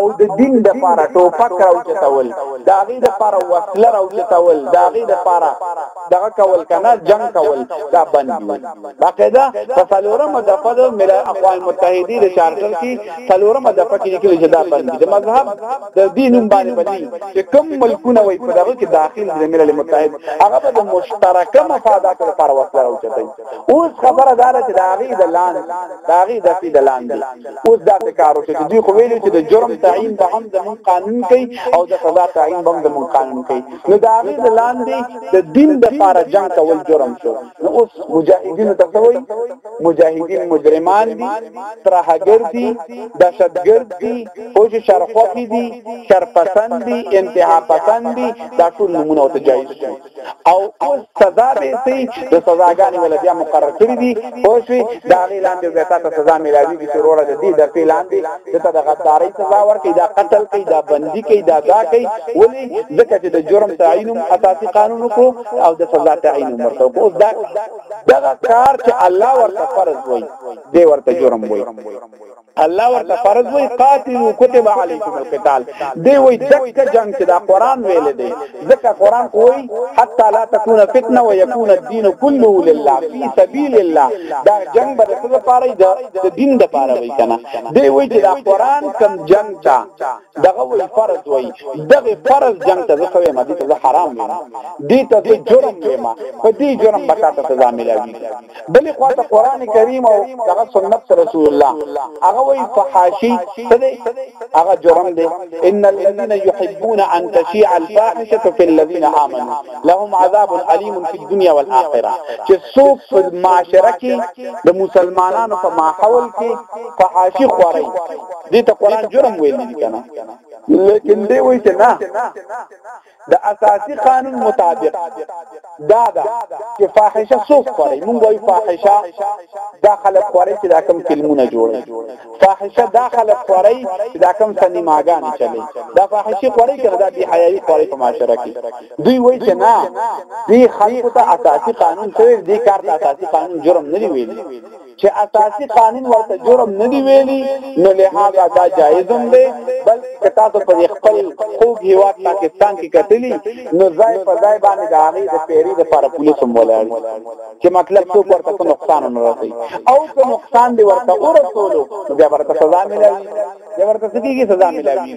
او د دین د لپاره ټوپک راوچتول د هغې دپاره وسله راوچتول، د هغې دپاره دغه کول که نه جنګ کول دا بند دي. باقاعده په څلورمه دفعه د ملل اقوام متحدې د چارټر کې څلورمه دفعه کې لیکلي چې دا بند دي. د مذهب د دې نوم باندې به دي چې کوم ملکونه وایي په دغه کې داخل دي د ملل متحد هغه به د مشترکه مفاداتو لپاره وسله راوچتوي. اوس خبره دا ده چې دا غي د لان دا غي د فی د لان دي اوس دا کار وشي چې دوی خو ویلي چې د جرم تعین به هم زمون قانون کوي او د سزا تعین به هم زمون قانون کوي نو دا غي د لان دي د دین د لپاره جنگ کول جرم شو نو اوس مجاهدین ته څه وایي مجاهدین مجرمان دي ترهګر دي دهشتګرد دي او چې شرفوخي دي شرپسند دي انتها پسند دي دا ټول نمونه او تجایز دي او اوس سزا به یې څه وي؟ نو سزاګانې به له بیا مقرر کړې دي، پوه شوې، د هغې لاندې به بیا تا ته سزا مېلاوېږي چې وروره د دې درپې لاندې ده ته د غدارۍ سزا ورکوي، دا قتل کوي، دا بندي کوي، دا دا کوي، ولې؟ ځکه چې د جرم تعین هم اساسي قانون وکړو او د سزا تعین هم ورته وکړو. اوس دا دغه کار چې الله ورته فرض وایي، دی ورته جرم وایي. الله ورته فرض وی قاتلو كتب عليكم القتال دی وی دک جنگ چې دا قران ویل دی ځکه قران کوی حتا لا تكون فتنه ويكون الدين كله لله في سبيل الله دا جنگ به څه لپاره دی د دین د لپاره وی کنه دی وی چې دا قران کم جنگ تا دغه وی فرض وی دغه فرض جنگ ته ځکه وی مدي ته حرام وی دی ته جرم وی ما په دې جرم بکاته سزا ملوي بلی خوا ته قران کریم او دغه سنت ته رسول الله هغه وی فحاشی څه دی هغه جرم دی ان الذين يحبون ان تشيع الفاحشه في الذين امنوا لهم عذاب اليم في الدنيا والاخره چې څوک په معاشره کې د مسلمانانو په ماحول کې فحاشی خوري دې ته قران جرم ویل دي کنه لیکن دی وای چې نه د اساسي قانون مطابق دا دا چې فاحشه څوک کوي مونږ وایو فاحشه دا خلک کوي چې دا کم فلمونه جوړي فاحشه دا خلک کوي چې دا کم سینماګان چلي دا فاحشه کوي چې دا بي حیايي کوي په معاشره کې دوی وایي چې نه دې خلکو ته اساسي قانون څه دې کار ته اساسي قانون جرم نه دی ویلي چې اساسي قانون ورته جرم نه دی ویلي نو لهدا دا جایز هم دی بل که تاسو په خپل خوږ هیواد پاکستان کې کتلی نو ځای په ځای باندې د هغې د پیری د لپاره پولیس هم ولاړ چې مطلب څوک ورته څه نقصان نه رسي او که نقصان دی ورته ورسولو نو بیا ورته سزا ملایي بیا ورته څه کیږي سزا ملایي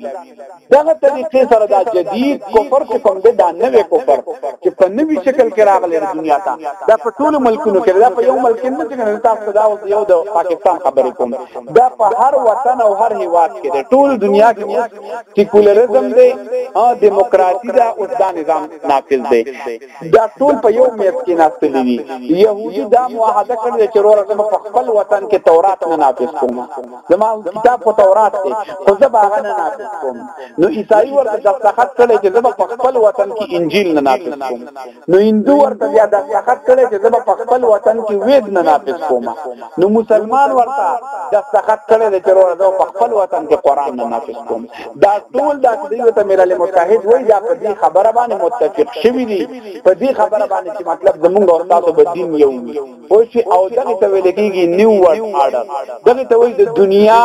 دغه طریقې سره دا جدید کفر چې کوم دی دا نوې کفر چې په نوي شکل کې راغلی د دنیا ته دا په ټولو ملکونو کې دا په یو ملک کې نه څنګه تاسو دا اوس یو د پاکستان خبرې کوم دا په هر وطن او هر هیواد کې دی ټول دنیا کې سیکولرزم دی او دیموکراسي دا اوس دا نظام نافذ دی دا ټول په یو میز کې ناستل دي يهودي دا معاهده کړې چې وروره په خپل وطن کې تورات نه نافذ کوم زما کتاب په تورات دی خو زه باغ نه نافذ کوم نو عیسائی ورته دستخط کړي چې زما په خپل وطن کې انجیل نه نافذ کوم نو هندو ورته بیا دستخط کړي چې زما په خپل وطن کې وید نه نافذ کوم نو مسلمان ورته دستخط کړي چې ورته په خپل وطن کې قران نه نافذ کوم دا ټول د دې ته ملل متحد وایي دا په دې خبره باندې متفق شوي دي په دې خبره باندې چې مطلب زمونږ او تاسو په دین یو او چې او دغه ته ویل کېږي نیو ورلد آرډر دغه ته وایي د دنیا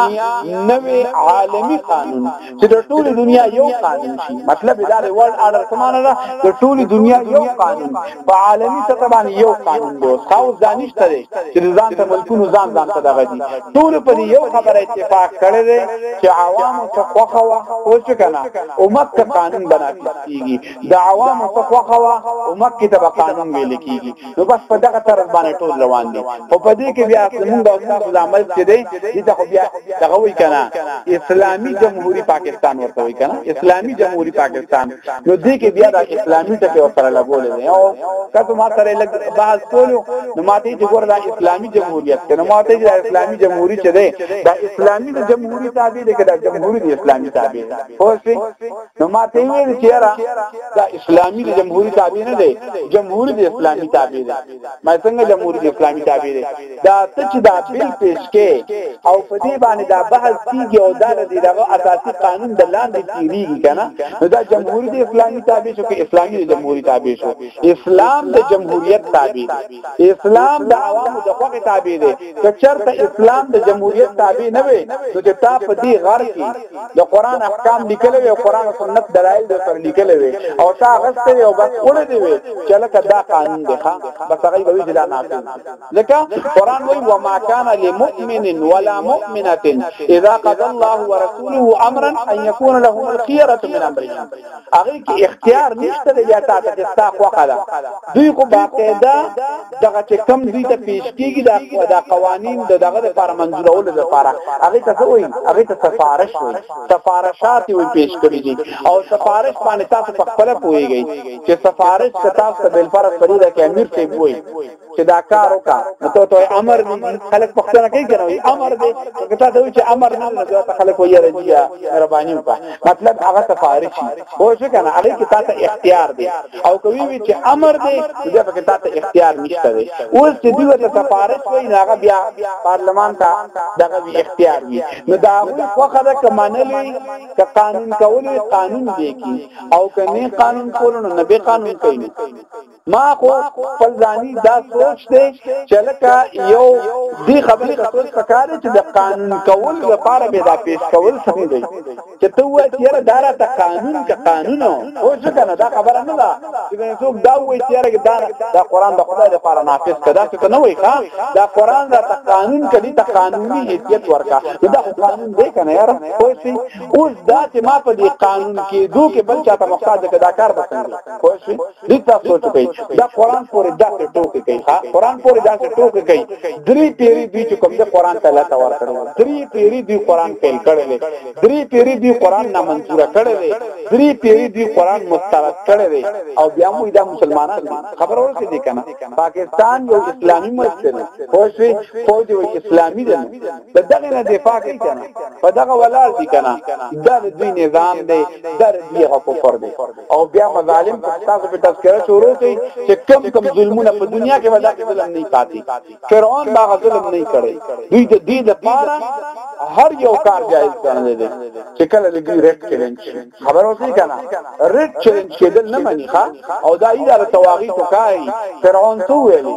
نوې عالمی قانون چې د ټولې دنیا یو قانون شي مطلب دا دی ورلد آرډر څه معنی ده د ټولې دنیا یو قانون په عالمی سطح باندې یو قانون دی اوس خاص دانشته دی چې ځان ته ملکونو ځان ځان ته دغه دي ټول په دې یو خبره اتفاق کړی دی چې عوامو ته خوخه وا او چې کنه امت ته قانون بنا کیږي د عوامو څخه خوخه وا او مکه ته قانون ویل کیږي نو بس په دغه طرز باندې ټول روان دي خو په دې کې بیا زمونږ او تاسو د عمل چې دی دي ته خو بیا دغه وی کنه اسلامي جمهوریت پاکستان ورته وی کنه اسلامي جمهوریت پاکستان نو دې کې بیا د اسلامي ټکی سره لګول دي او کته ما سره لګ بحث کولو نو ماته چې ګور دا اسلامي جمهوریت کنه ماته چې اسلامي جمهوریت چې دی دا اسلامي جمهوریت تابع دی کله جمهوریت اسلامي تابع دی خو نو ما ته ویل چې یاره دا اسلامي د جمهوریت تابع نه دی جمهوریت د اسلامي تابع دی ما څنګه جمهوریت اسلامي تابع دی دا ته چې دا بل پیش کې او په دې باندې دا بحث کیږي او دا د دغه اساسي قانون د لاندې تیریږي کنه نو دا جمهوریت اسلامي تابع شو کې اسلامي د جمهوریت تابع شو اسلام د جمهوریت تابع دی اسلام د عوامو د خوښه تابع دی که چرته اسلام د جمهوریت تابع نه وي نو چې تا په دې غر کې د قران احکام لیکل وی قران او سنت دلایل د سره لیکل وی او تا غسته او بس کړی دی وی چې لکه دا قانون دی ښا بس هغه به وی دا نافذ ځکه قران وی و ما کان للمؤمن ولا مؤمنه اذا قضى الله ورسوله امرا ان يكون لهم الخيره من امرهم هغه کې اختیار نشته دی یا تا ته ستا خوخه ده دوی خو باقاعده دغه چې کم دوی ته پیش کیږي دا دا قوانین د دغه لپاره منظورول لپاره هغه ته څه وایي هغه ته سفارش وایي سفارشات وي پیش کړی دي او سفارش باندې تاسو په خپل پوهیږئ چې سفارش که تاسو بل پر فریده کې امیر ته وایي چې دا کار وکا نو ته ته امر دی خلک پښتنه کوي کنه وي امر دی کته ته چې امر نه نه ته خلک وي رجیا مهرباني وکا مطلب هغه تفارش هو شو کنه هغه کې تاسو اختیار دی او کوي وي چې امر دی دا پکې تاسو اختیار نشته دی اوس چې دوی ته تفارش کوي هغه بیا پارلمان ته دغه وی اختیار دی نو دا خو خدای کمنلی ک قانون کول قانون دی کی او کني قانون کول نو نبي قانون کوي ما خو خپل ځاني دا سوچ دی چې لکه یو دی خبرې ته سوچ پکاره چې د قانون کول لپاره به دا پیش کول سم دی چې ته وایې چې یاره دا راته قانون که قانون او څه کنه دا خبره نه ده چې څوک دا وایي چې یاره دا دا قران د خدای لپاره نافذ کړه دا څه نه وایي ښا دا قران دا قانون کړي ته قانوني حیثیت ورکا دا قانون دی کنه یاره خو شي اوس دا چې ما په دې قانون کې دوه کې بل چاته محتاج کړه دا کار بسنګ خو شي دې تاسو ته کوي دا قران پورې دا ټوکې کوي ها قران پورې دا ټوکې کوي درې پیری دوی چې کوم دې قران ته لاته ور کړو درې پیری دوی قران پیل کړل درې پیری دوی قران نه منزور کړل درې پیری دوی قران مسترد کړل او بیا موږ دا مسلمانان دي خبر اورته دي کنه پاکستان یو اسلامي ملک دی خو شي فوج یو اسلامي دی د دغه نه دفاع کوي کنه په دغه ولال دي کنه دا د دوی نظام دی دا د دوی حق پر دی او بیا مظالم په تاسو په تذکرہ شروع کوي چې کم کم ظلمونه په دنیا کې ودا کې ظلم نه پاتې فرعون دا ظلم نه کړي دوی د دې د پاره هر یو کار جایز ګڼل دي چې کله د دوی ریټ چیلنج خبر اوسې کنه ریټ چیلنج کېدل نه مني ښا او دا ایداره تواغی تو کوي فرعون تو ویلي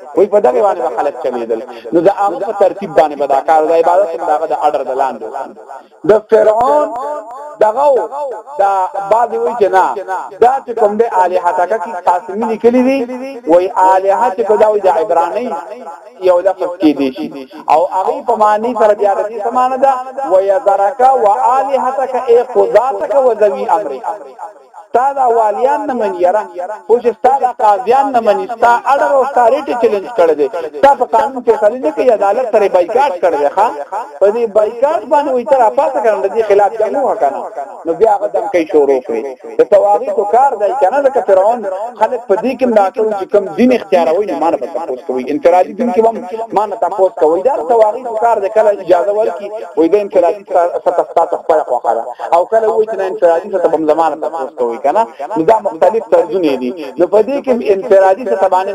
وای په دغه باندې خلک چلیدل نو دا هغه په ترتیب باندې به دا کار د عبادت هم داغه د اډر د لاندې د فرعون دغه دا بعض وی چې نه دا چې کوم د الہ تک کی قاسمی لیکلی دی وای الہ چې په داوی د عبرانی یو لفظ کې دی شي او هغه په معنی سره بیا د دې سمانه ده و یذرک و الہتک ای قضاتک و ذوی امرک ستا دا والیان نه مني یاره خو چې ستا دا قاضیان نه مني ستا اډر او ستا ریټ چیلنج کړی دی ستا په قانون کې سړی نه کوي عدالت سره بایکاټ کړی دی ښا په دې بایکاټ باندې وي تر اپاسه کړم د دې خلاف جنو وکنه نو بیا هغه دم کوي شروع کړي د تواغی کو کار دی کنه لکه فرعون خلک په دې کې ملاټو چې کم دین اختیاروي نه مان په تاسو کوي انفرادي دین کې هم مان تاسو کوي دا تواغی کو کار دی کله اجازه ورکي وي د انفرادي ستاسو خپل خواخره او کله وایي چې انفرادي سطح په زمانه تاسو کوي کنه نو دا مختلف طرزونه دي نو په دې کې انفرادي سطح باندې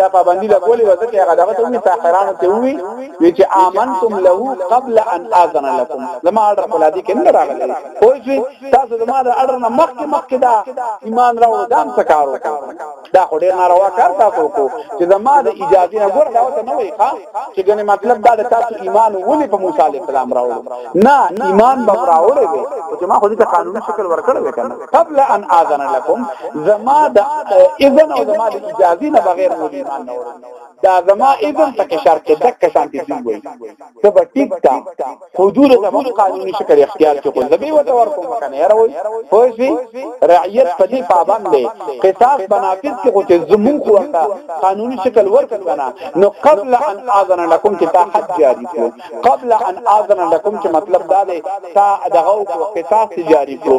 دا پابندي لګولې وځي چې هغه دغه ته وي ساحرانو ته وي چې امنتم له قبل ان اذن لكم زما اړه کولا دي کنه راغلي خو تاسو زما د اړه مخکې مخکې دا ایمان راو دام څه کارو دا خو ډیر ناروا کار تاسو کو چې زما د اجازه نه ګور دا وته نه وای ښا چې ګنې مطلب دا د تاسو ایمان ولې په موسی علی السلام راوړو نه ایمان به راوړې وي او چې ما خو دې ته قانوني شکل ورکړ وې کنه قبل ان اذن لكم زما د اذن او زما د اجازه نه بغیر مو ایمان نه وړو دا زما اذن تک شرط دک شانتی دی وای ته به ټیک تا حضور زموږ قانوني شکر اختیار کې خو زبې وته ورکو مکنه یاره وای خو شي رعیت په دې پابند دی قصاص بنافذ کې خو چې زموږ ورته قانوني شکل ورکړ کنه نو قبل ان اذن لكم چې تا حد جاری کو قبل ان اذن لكم چې مطلب دا دی تا دغه کو قصاص جاری کو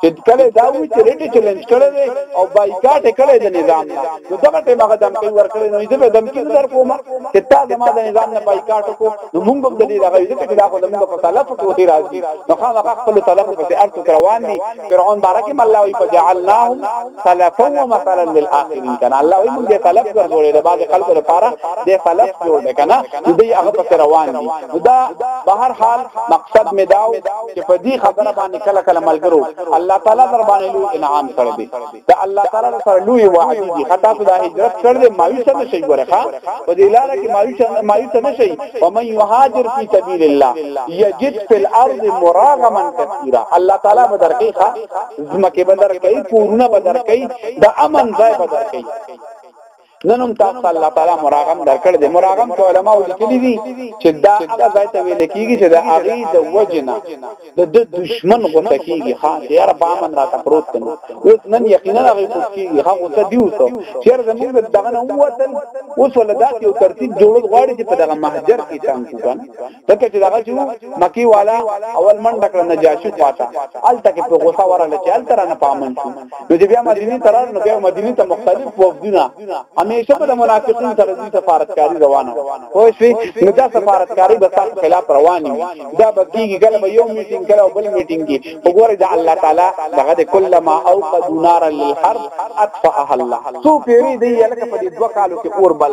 چې کله دا وی چې ریټ چیلنج کړی دی او بایکاټ کړی د نظام نه نو دغه ټیم هغه دمکی ورکړی نو زه به دمکی نه در کوم چې تا زما د نظام نه بایکاټ کو نو موږ هم د دې دغه یو چې دا خو زموږ په طلب کې وتی راځي نو خامخا خپل طلب په ارتو روان دي فرعون بارکه الله وی فجعلناهم سلفا و مثلا للآخرین کنه الله وي موږ سلف ګرځولې د بعض خلکو لپاره د سلف جوړ ده کنه دوی هغه پس روان دي دا به هر حال مقصد می داو چې په دې خبره باندې کله کله ملګرو الله تعالی در باندې لوی انعام کړی دی دا الله تعالی سره لوی وعده دي خطا ته د هجرت کړ دې مایوس نه شي ورخه په دې لار کې مایوس مایوس نه شي ومن یهاجر فی سبیل الله یجد فی الارض مراغما کثیرا الله تعالی به درکې زمکه بدر کوي کورونه بدر کوي د امن ځای بدر کوي نن هم تاسو ته الله تعالی مراغم درکړ دي مراغم ته علما ولیکلي دي چې دا هغه ځای ته ویل کیږي چې د اغي د وجنه د د دشمن غوته کیږي ها یار په امن را ته پروت دی اوس نن یقینا هغه کوټ کیږي هغه غوته دی اوس چې زموږ دغه نه ووتل اوس ولدا یو ترتیب جوړول غواړي چې په دغه محجر کې تنګ کړي دغه چې دغه چې مکی والا اول منډه کړ نجاشي خواته الته کې په غوسه وراله چې الته رانه پامن شو نو چې بیا مدینه ترار نو بیا مدینه ته مختلف وفدونه همیشه په منافقین سره د سفارتکاری روانه خو شي نو دا سفارتکاری به تاسو خلاف رواني دا بکیږي کله به یو میټینګ کله بل میټینګ کې وګوره دا الله تعالی دغه د کله ما او قد نار للحرب اطفاها الله تو پیری دی لکه په دې دوه کالو کې اور بل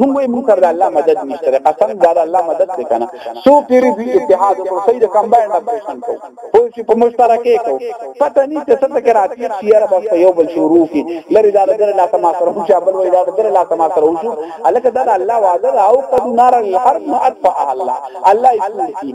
موږ یې موږ سره الله مدد نشته قسم دا الله مدد دې کنه سو پیری دی اتحاد پر سید کمباین اپریشن کو خو چې په مشترکه کو پته نه چې څه کې راځي چې یاره بس یو بل شروع کی لری دا در لا تما سره هم چې بل وای دا در لا تما سره وشو الکه دا الله وعده او قد نار للحرب اطفاها الله الله یې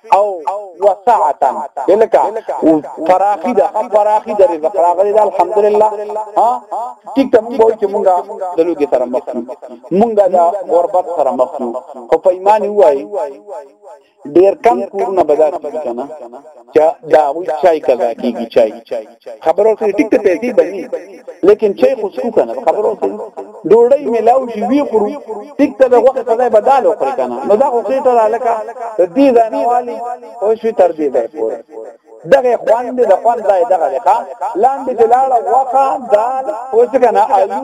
او وسعتا دلکا فراخی دا فراخی دا رزق راغلی دا الحمدلله ها ټیک ته مونږ وای چې مونږه د لوګي سره مخ یو مونږه دا غربت سره مخ یو خو په ایمان وای ډیر کم کورونه بداسي کنه چې دا وی چای کلا کیږي چای خبرو کې ټیک ته پیسې بني لیکن چای خو سکو کنه خبرو کې ډوړی ملاو شي وی خورو ټیک ته د وخت په ځای بدل وکړي کنه نو دا خو خېټه را لکه د دې ځانوالي او شي تر دې ځای پورې دغه خوان دې د خوان ځای دغه لکه لاندې جلاړه وخه دال او څه کنه الو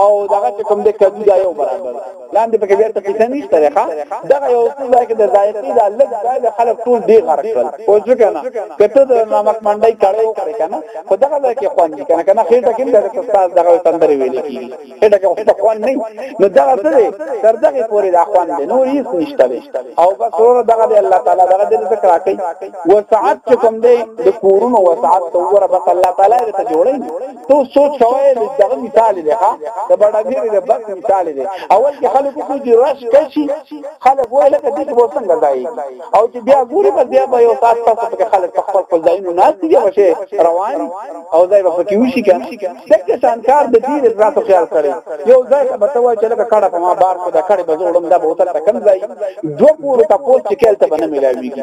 او دغه کوم دې کدو ځای برابر لاندې پکې بیا تفصیل نشته ښه دغه یو څه ځای کې د ذایقې د لږ ځای د خلک ټول دی غرق کړ او ځو کنه کته د نمک منډي کړو کړی کنه خو دغه ځای کې خوان دي کنه کنه خېټه کې د استاد دغه تندري ویل کی خېټه کې خو خوان نه نو دغه څه دی تر دغه پورې د خوان دی نو هیڅ نشته او بس ور دغه دی الله تعالی دغه دې څه کراکې وسعت کوم دی د کورونو وسعت تو ور بس الله تعالی دې ته جوړې تو سوچ کوی دغه مثال دی ها د بډاګری د بس مثال دی اول کې خلک کو چې رش کشي خلک وای لکه دې په څنګه ځای او چې بیا ګوري بس بیا به یو سات تاسو په خلک په خپل خپل ځایونو ناس دي بشه روان او ځای په کې وشي کنه دغه شانکار د دې رات خیال کړي یو ځای ته بتوي چې لکه کړه په ما بار کو دا کړه به زوړم دا بوتل ته کم ځای دوه پورو تاسو چې کېلته بنه ملاويږي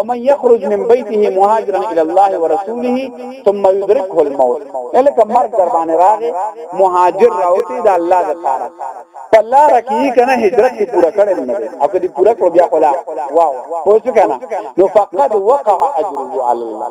ومن يخرج من بيته مهاجرا الى الله ورسوله ثم يدركه الموت الک مرګ در باندې راغې مهاجر راوتی دا الله د پاره په لار کې کنه هجرت کی پورا کړی نه دی او کدی پورا کړ بیا خلا واو پوه شو کنه نو فقد وقع اجره على الله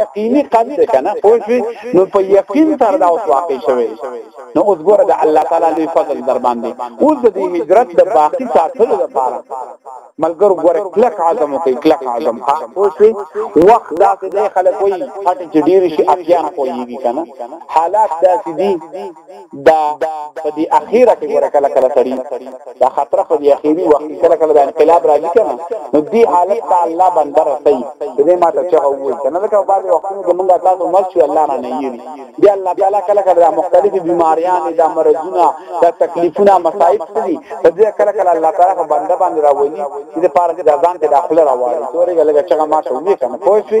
یقیني قد ده کنه پوه شئ نو په یقین سره دا اوس واقع شوی نو اوس ګوره د الله تعالی لوی فضل در باندې اوس د دې هجرت د باقی ساتلو لپاره ملګرو ګوره کلک عزم کوي کلک عزم ها پوه شئ وخت دا چې خلک وایي اټ چې ډیر شي اپیان کوي کنه حالات دا سدي دا په دې اخیره کې ګوره کله کله سړی دا خطر په دې اخیری وخت کله کله د انقلاب راځي کنه نو دې حالت ته الله باندې راځي دې ماته چې وایي کنه دا په بعض وختونو کې موږ تاسو مرګ شو الله نه نه یې دې الله تعالی کله کله د مختلفو بیماریاں د مرزونه د تکلیفونه مصائب دي په دې کله کله الله تعالی په بنده باندې راوړي دې پاره دې ځان ته داخله راوړي تورې لګه چې ما ته وې کنه پوه شئ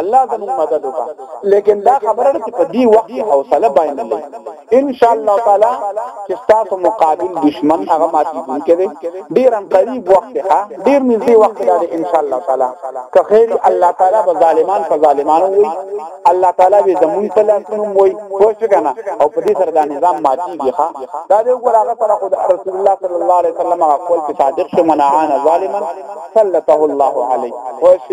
الله زموږ مدد وکړه لیکن دا خبره ده چې په دې وخت کې حوصله باندې نه لري ان شاء الله تعالی چې تاسو مقابل دشمن هغه ماتي کوي کړي ډیر هم قریب وخت ها ډیر نږدې وخت دی ان شاء الله تعالی که خیر الله تعالی به ظالمان په ظالمانو وي الله تعالی به زمون په لاسونو وي خوښ کنه او په دې سره دا نظام ماتي دی ها دا دې وګوره هغه سره خدای رسول الله صلی الله علیه وسلم هغه خپل صادق شمنعان ظالما سلطه الله علیه خوښ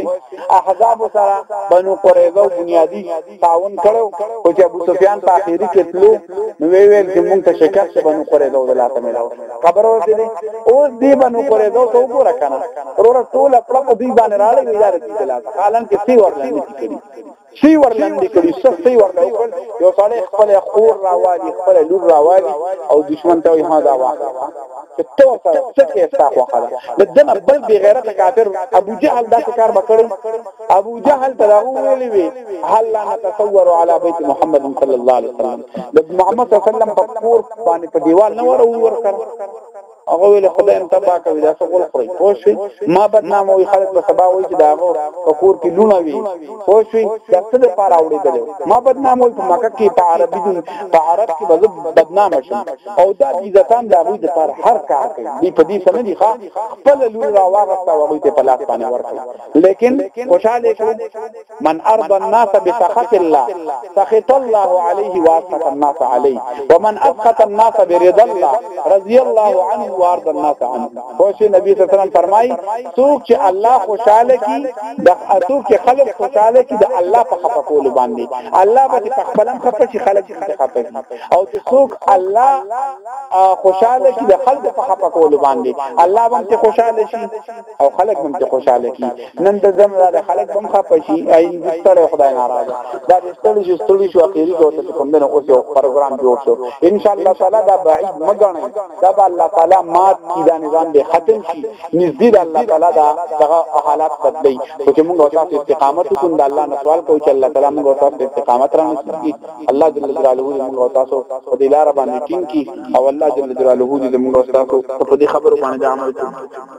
احزاب سره بنو قریظه او بنیادی تعاون کړو او چې ابو سفیان په اخیری کې تلو نو وی ویل چې مونږ ته شکست بنو قریظه او دلاته ملاو خبر ورته دي اوس دی بنو قریظه ته وګوره کنه ورور ټول خپل په دی باندې راړي ویل چې دلاته حالان کې سی ورلنه کړی څه یې ورلاندې کړي څه څه یې ورله وکړل یو سړی خپل خور راوالي خپل لور راوالي او دشمن ته وایي ها دا واخله چې تو سره څه کې ستا خوښه ده د دنه بل بې غیرته کافر ابو جهل داسې کار به کړی ابو جهل ته دا ویلي وي هل لا نتصور علی بیت محمد صلی الله علیه وسلم د محمد صلی الله علیه وسلم په کور باندې په دیوال نه ورو ورکړ هغه ویل خدای هم تبا کوي دا څه غول خوري پوه شئ ما بدنامه وي خلک به سبا وایي چې دا هغه په کور کې لونه وي پوه شئ دا څه د پاره وړي دي ما بدنامه وي په مکه کې په عربي دي په عرب کې به بدنامه شم او دا دي ځکان دا وي د پاره هر کار کوي دی په دې سم دي ښا خپل لور را واغستا وغوي ته پلاس باندې ورکړي لیکن خوشاله شو من ارضى الناس بسخط الله سخط الله عليه واسخط الناس عليه ومن اسخط الناس برضا الله رضي الله عنه وارض الناس عنه خوش نبی صلی الله علیه وسلم فرمای څوک چې الله خوشاله کی د اتو کې خلق خوشاله کی د الله په خپه کول باندې الله به په خپلم خپه شي خلق په خپه او څوک الله خوشاله کی د خلق په خپه کول باندې الله باندې خوشاله شي او خلک هم چې خوشاله کی نن د زم را خلک هم خپه شي عین ستړی خدای ناراض دا د ستړي شو ستړي شو اخیری کو ته کوم دنه اوس یو پروګرام جوړ شو ان شاء الله تعالی دا بعید مګنه دا الله تعالی مات کی دا نظام به ختم شي نږدې د الله تعالی دا دغه حالات بدلی او چې موږ تاسو استقامت وکړو د الله نه سوال کوو چې الله تعالی موږ تاسو استقامت را نصیب کړي الله جل جلاله موږ تاسو په دې لار باندې ټینګ کړي او الله جل جلاله دې موږ تاسو په دې خبرو باندې عمل وکړي